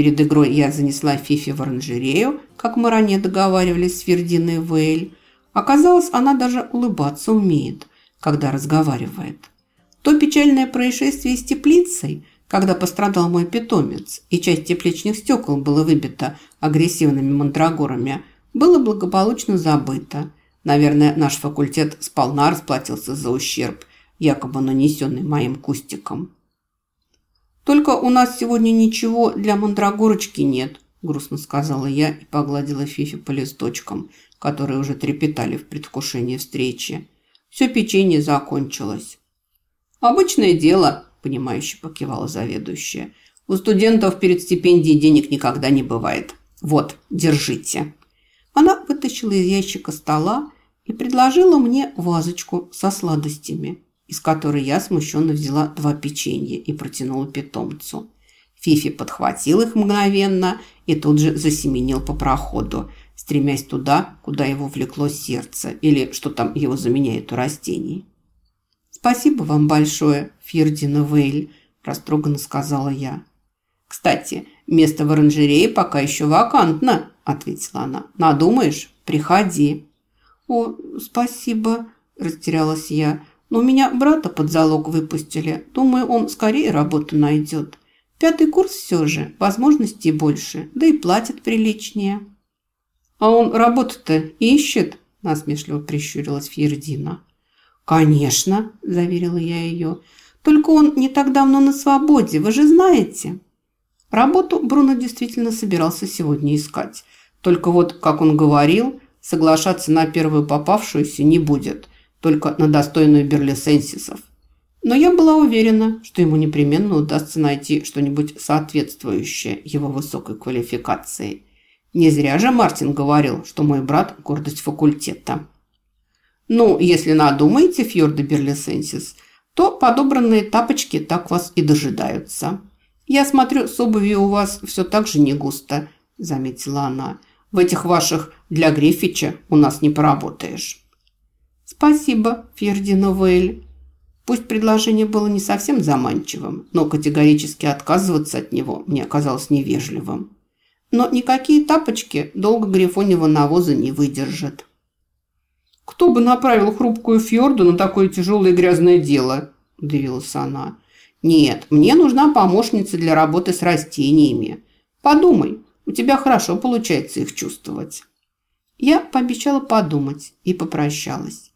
Перед игрой я занесла Фифи в оранжерею, как мы ранее договаривались с Фердиной Вейль. Оказалось, она даже улыбаться умеет, когда разговаривает. То печальное происшествие с теплицей, когда пострадал мой питомец, и часть тепличных стекол было выбито агрессивными мандрагорами, было благополучно забыто. Наверное, наш факультет сполна расплатился за ущерб, якобы нанесенный моим кустиком. «Только у нас сегодня ничего для мандрагорочки нет», – грустно сказала я и погладила Фифи по листочкам, которые уже трепетали в предвкушении встречи. Все печенье закончилось. «Обычное дело», – понимающе покивала заведующая. «У студентов перед стипендией денег никогда не бывает. Вот, держите». Она вытащила из ящика стола и предложила мне вазочку со сладостями, из которой я смущенно взяла два печенья и протянула питомцу. Фифи подхватил их мгновенно и тут же засеменил по проходу, стремясь туда, куда его влекло сердце или что там его заменяет у растений. «Спасибо вам большое, Фьердина Вейль», – растроганно сказала я. «Кстати, место в оранжерее пока еще вакантно», – ответила она. «Надумаешь? Приходи». «О, спасибо», – растерялась я. «Но меня брата под залог выпустили. Думаю, он скорее работу найдет. Пятый курс все же, возможностей больше, да и платят приличнее». «А он работу-то ищет?» – насмешливо прищурилась Фьердина. «Конечно», – заверила я ее. «Только он не так давно на свободе, вы же знаете». Работу Бруно действительно собирался сегодня искать. Только вот, как он говорил, соглашаться на первую попавшуюся не будет, только на достойную берлисенсисов. Но я была уверена, что ему непременно удастся найти что-нибудь соответствующее его высокой квалификации. Не зря же Мартин говорил, что мой брат – гордость факультета. Ну, если надумаете, Фьорда Берлисенсис, то подобранные тапочки так вас и дожидаются. Я смотрю, с обувью у вас все так же не густо, заметила она. В этих ваших для Гриффича у нас не поработаешь. Спасибо, Фьердина Вейль. Пусть предложение было не совсем заманчивым, но категорически отказываться от него мне оказалось невежливым. Но никакие тапочки долго грифоневого навоза не выдержат. «Кто бы направил хрупкую Фьорду на такое тяжелое и грязное дело?» – удивилась она. «Нет, мне нужна помощница для работы с растениями. Подумай, у тебя хорошо получается их чувствовать». Я пообещала подумать и попрощалась.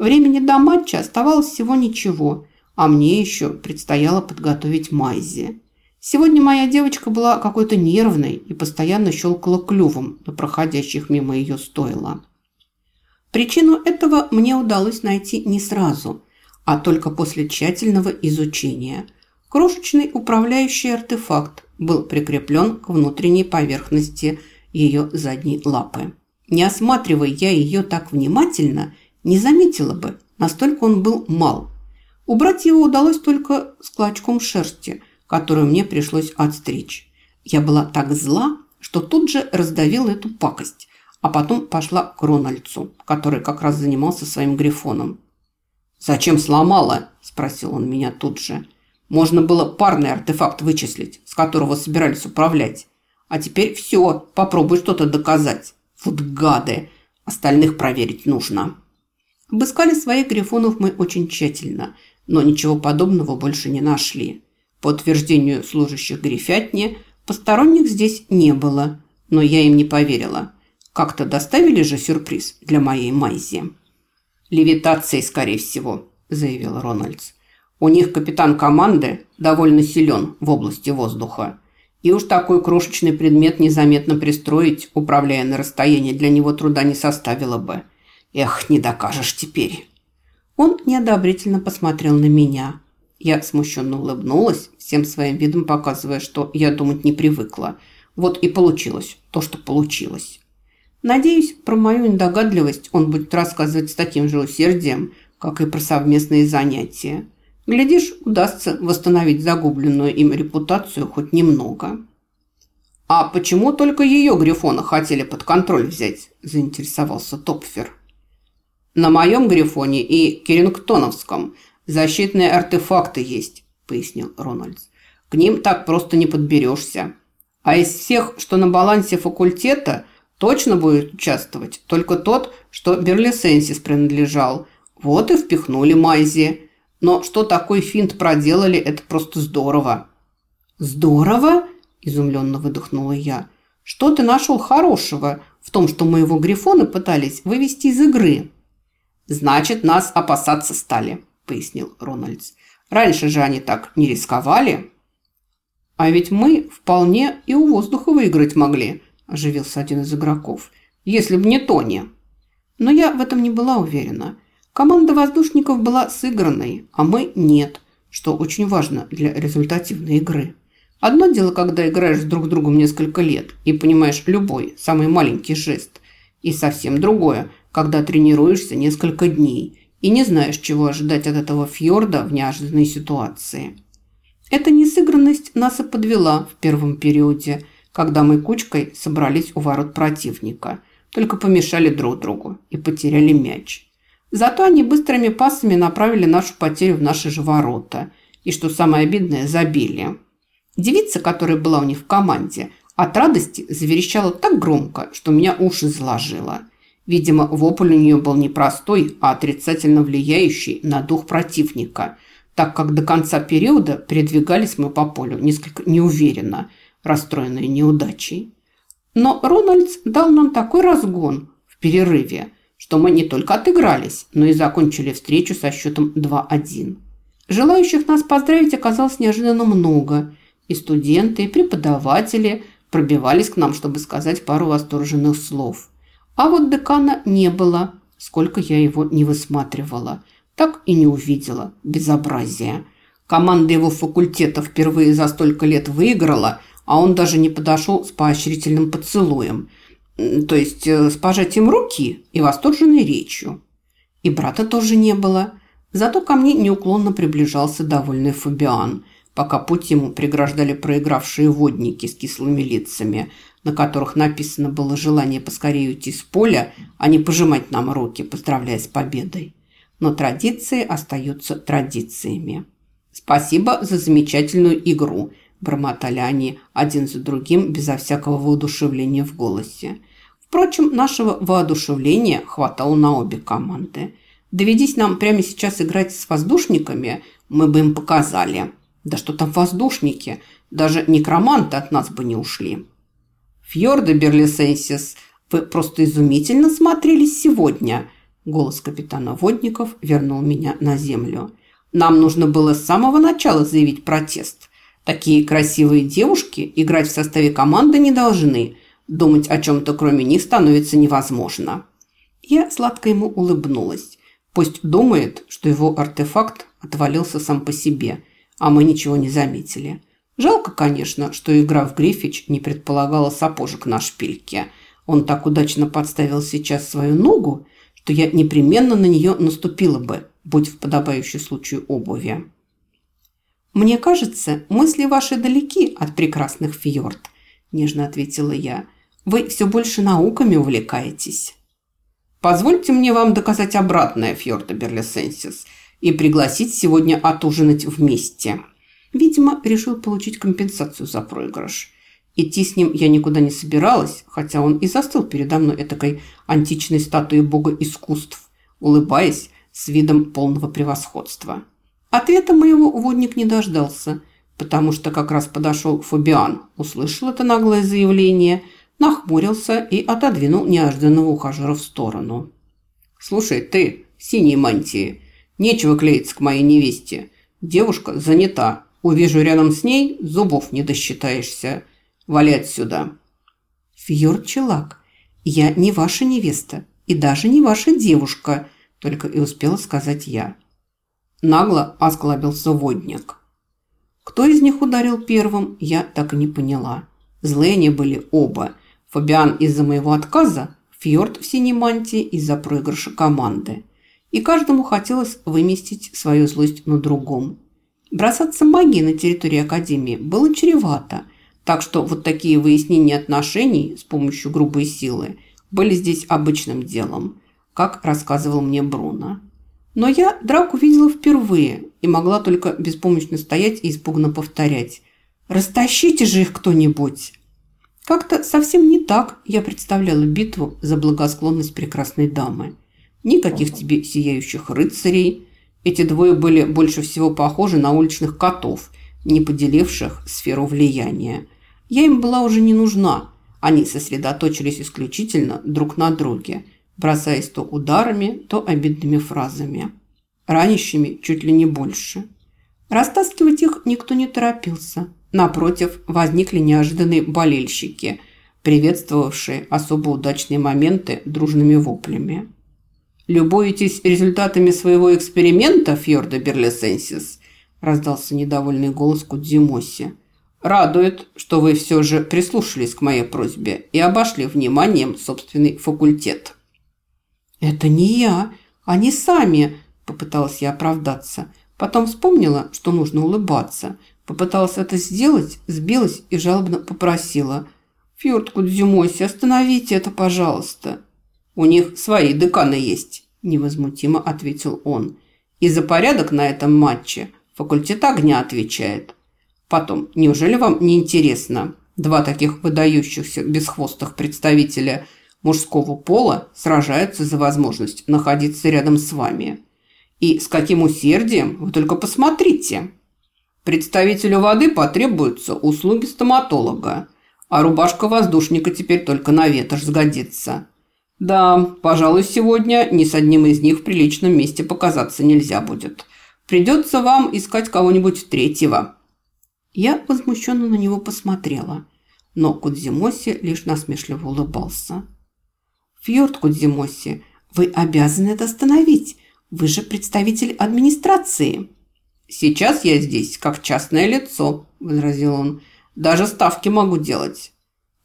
Времени до матча оставалось всего ничего, а мне еще предстояло подготовить Майзи. Сегодня моя девочка была какой-то нервной и постоянно щелкала клювом на проходящих мимо ее стойла. Причину этого мне удалось найти не сразу, а только после тщательного изучения. Крошечный управляющий артефакт был прикреплен к внутренней поверхности ее задней лапы. Не осматривая я ее так внимательно, не заметила бы, настолько он был мал. Убрать его удалось только с клочком шерсти, которую мне пришлось отстричь. Я была так зла, что тут же раздавила эту пакость, а потом пошла к Рональдсу, который как раз занимался своим грифоном. «Зачем сломала?» – спросил он меня тут же. «Можно было парный артефакт вычислить, с которого собирались управлять. А теперь все, попробуй что-то доказать. Вот гады! Остальных проверить нужно». Обыскали своих грифонов мы очень тщательно, но ничего подобного больше не нашли. По утверждению служащих грифятни, посторонних здесь не было, но я им не поверила – как-то доставили же сюрприз для моей Майзи. «Левитацией, скорее всего», – заявил Рональдс. «У них капитан команды довольно силен в области воздуха. И уж такой крошечный предмет незаметно пристроить, управляя на расстоянии, для него труда не составило бы. Эх, не докажешь теперь». Он неодобрительно посмотрел на меня. Я смущенно улыбнулась, всем своим видом показывая, что я думать не привыкла. Вот и получилось то, что получилось. Надеюсь, про мою недогадливость он будет рассказывать с таким же усердием, как и про совместные занятия. Глядишь, удастся восстановить загубленную им репутацию хоть немного. «А почему только ее Грифона хотели под контроль взять?» – заинтересовался Топфер. «На моем Грифоне и Керингтоновском защитные артефакты есть», – пояснил Рональдс. «К ним так просто не подберешься. А из всех, что на балансе факультета, точно будет участвовать только тот, что Берлисенсис принадлежал. Вот и впихнули Майзи. Но что такой финт проделали, это просто здорово. «Здорово?» – изумленно выдохнула я. «Что ты нашел хорошего в том, что моего Грифона пытались вывести из игры?» «Значит, нас опасаться стали», – пояснил Рональдс. «Раньше же они так не рисковали». «А ведь мы вполне и у воздуха выиграть могли», – оживился один из игроков. «Если б не Тони». Но я в этом не была уверена. Команда воздушников была сыгранной, а мы нет, что очень важно для результативной игры. Одно дело, когда играешь друг с другом несколько лет и понимаешь любой, самый маленький жест. И совсем другое, когда тренируешься несколько дней и не знаешь, чего ожидать от этого фьорда в неожиданной ситуации. Эта несыгранность нас и подвела в первом периоде, когда мы кучкой собрались у ворот противника, только помешали друг другу и потеряли мяч. Зато они быстрыми пасами направили нашу потерю в наши же ворота. И, что самое обидное, забили. Девица, которая была у них в команде, от радости заверещала так громко, что меня уши заложило. Видимо, вопль у нее был не простой, а отрицательно влияющий на дух противника – так как до конца периода передвигались мы по полю несколько неуверенно, расстроенные неудачей. Но Рональдс дал нам такой разгон в перерыве, что мы не только отыгрались, но и закончили встречу со счетом 2-1. Желающих нас поздравить оказалось неожиданно много, и студенты, и преподаватели пробивались к нам, чтобы сказать пару восторженных слов. А вот декана не было, сколько я его не высматривала – так и не увидела безобразия. Команда его факультета впервые за столько лет выиграла, а он даже не подошел с поощрительным поцелуем, то есть э, с пожатием руки и восторженной речью. И брата тоже не было. Зато ко мне неуклонно приближался довольный Фабиан, пока путь ему преграждали проигравшие водники с кислыми лицами, на которых написано было желание поскорее уйти с поля, а не пожимать нам руки, поздравляя с победой но традиции остаются традициями. «Спасибо за замечательную игру», – бормотали они один за другим безо всякого воодушевления в голосе. Впрочем, нашего воодушевления хватало на обе команды. Доведись нам прямо сейчас играть с воздушниками, мы бы им показали. Да что там воздушники, даже некроманты от нас бы не ушли. Фьорда Берлисенсис, вы просто изумительно смотрелись сегодня – Голос капитана Водников вернул меня на землю. Нам нужно было с самого начала заявить протест. Такие красивые девушки играть в составе команды не должны. Думать о чем-то кроме них становится невозможно. Я сладко ему улыбнулась. Пусть думает, что его артефакт отвалился сам по себе, а мы ничего не заметили. Жалко, конечно, что игра в Гриффич не предполагала сапожек на шпильке. Он так удачно подставил сейчас свою ногу, что я непременно на нее наступила бы, будь в подобающий случаю обуви. «Мне кажется, мысли ваши далеки от прекрасных фьорд», – нежно ответила я. «Вы все больше науками увлекаетесь». «Позвольте мне вам доказать обратное, Фьорда Берлисенсис, и пригласить сегодня отужинать вместе». Видимо, решил получить компенсацию за проигрыш. Идти с ним я никуда не собиралась, хотя он и застыл передо мной этакой античной статуей бога искусств, улыбаясь с видом полного превосходства. Ответа моего водник не дождался, потому что как раз подошел Фабиан, услышал это наглое заявление, нахмурился и отодвинул неожиданного ухажера в сторону. «Слушай, ты, синей мантии, нечего клеиться к моей невесте. Девушка занята. Увижу рядом с ней, зубов не досчитаешься. Вали отсюда!» «Фьорд Челак, я не ваша невеста и даже не ваша девушка», только и успела сказать я. Нагло осклабился водник. Кто из них ударил первым, я так и не поняла. Злые они были оба. Фабиан из-за моего отказа, Фьорд в синей мантии из-за проигрыша команды. И каждому хотелось выместить свою злость на другом. Бросаться магией на территории Академии было чревато, так что вот такие выяснения отношений с помощью грубой силы были здесь обычным делом, как рассказывал мне Бруно. Но я драку видела впервые и могла только беспомощно стоять и испуганно повторять. «Растащите же их кто-нибудь!» Как-то совсем не так я представляла битву за благосклонность прекрасной дамы. Никаких тебе сияющих рыцарей. Эти двое были больше всего похожи на уличных котов, не поделивших сферу влияния. Я им была уже не нужна. Они сосредоточились исключительно друг на друге, бросаясь то ударами, то обидными фразами. Ранящими чуть ли не больше. Растаскивать их никто не торопился. Напротив, возникли неожиданные болельщики, приветствовавшие особо удачные моменты дружными воплями. «Любуетесь результатами своего эксперимента, Фьорда Берлисенсис?» – раздался недовольный голос Кудзимоси. «Радует, что вы все же прислушались к моей просьбе и обошли вниманием собственный факультет». «Это не я, они сами», – попыталась я оправдаться. Потом вспомнила, что нужно улыбаться. Попыталась это сделать, сбилась и жалобно попросила. «Фьорд Кудзимоси, остановите это, пожалуйста». «У них свои деканы есть», – невозмутимо ответил он. «И за порядок на этом матче факультет огня отвечает. Потом, неужели вам не интересно? Два таких выдающихся бесхвостых представителя мужского пола сражаются за возможность находиться рядом с вами. И с каким усердием, вы только посмотрите. Представителю воды потребуются услуги стоматолога, а рубашка воздушника теперь только на ветошь сгодится». Да, пожалуй, сегодня ни с одним из них в приличном месте показаться нельзя будет. Придется вам искать кого-нибудь третьего». Я возмущенно на него посмотрела, но Кудзимоси лишь насмешливо улыбался. «Фьорд Кудзимоси, вы обязаны это остановить. Вы же представитель администрации». «Сейчас я здесь как частное лицо», – возразил он. «Даже ставки могу делать».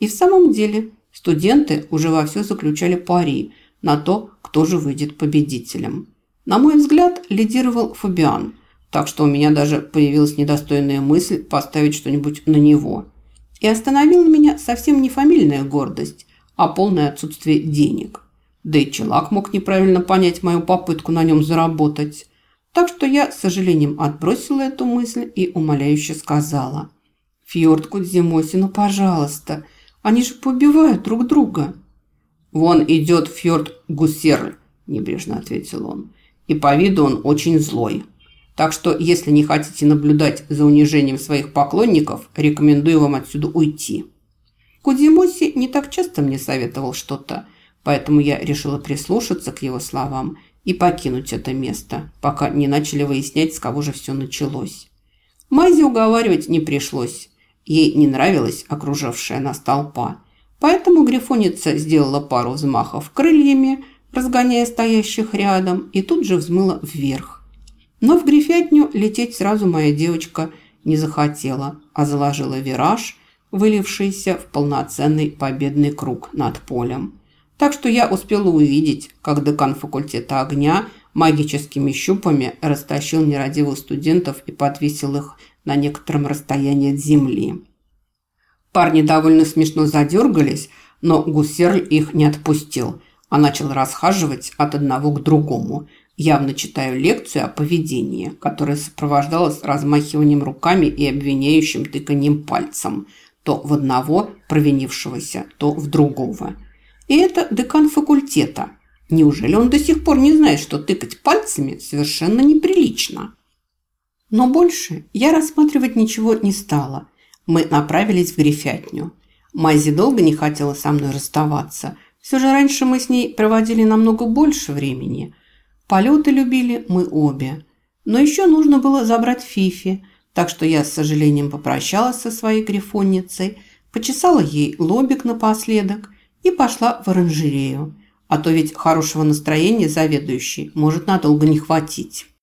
И в самом деле Студенты уже вовсю заключали пари на то, кто же выйдет победителем. На мой взгляд, лидировал Фабиан, так что у меня даже появилась недостойная мысль поставить что-нибудь на него. И остановила меня совсем не фамильная гордость, а полное отсутствие денег. Да и Челак мог неправильно понять мою попытку на нем заработать. Так что я, с сожалением, отбросила эту мысль и умоляюще сказала. «Фьорд Кудзимоси, пожалуйста, они же побивают друг друга». «Вон идет фьорд Гусерль», – небрежно ответил он. «И по виду он очень злой. Так что, если не хотите наблюдать за унижением своих поклонников, рекомендую вам отсюда уйти». Кудзимоси не так часто мне советовал что-то, поэтому я решила прислушаться к его словам и покинуть это место, пока не начали выяснять, с кого же все началось. Майзи уговаривать не пришлось. Ей не нравилась окружавшая нас толпа. Поэтому грифоница сделала пару взмахов крыльями, разгоняя стоящих рядом, и тут же взмыла вверх. Но в грифятню лететь сразу моя девочка не захотела, а заложила вираж, вылившийся в полноценный победный круг над полем. Так что я успела увидеть, как декан факультета огня магическими щупами растащил нерадивых студентов и подвесил их на некотором расстоянии от земли. Парни довольно смешно задергались, но Гуссерль их не отпустил, а начал расхаживать от одного к другому, явно читая лекцию о поведении, которая сопровождалась размахиванием руками и обвиняющим тыканием пальцем, то в одного провинившегося, то в другого. И это декан факультета. Неужели он до сих пор не знает, что тыкать пальцами совершенно неприлично? Но больше я рассматривать ничего не стала. Мы направились в Грифятню. Майзи долго не хотела со мной расставаться. Все же раньше мы с ней проводили намного больше времени. Полеты любили мы обе. Но еще нужно было забрать Фифи, так что я с сожалением попрощалась со своей грифонницей, почесала ей лобик напоследок и пошла в оранжерею. А то ведь хорошего настроения заведующей может надолго не хватить.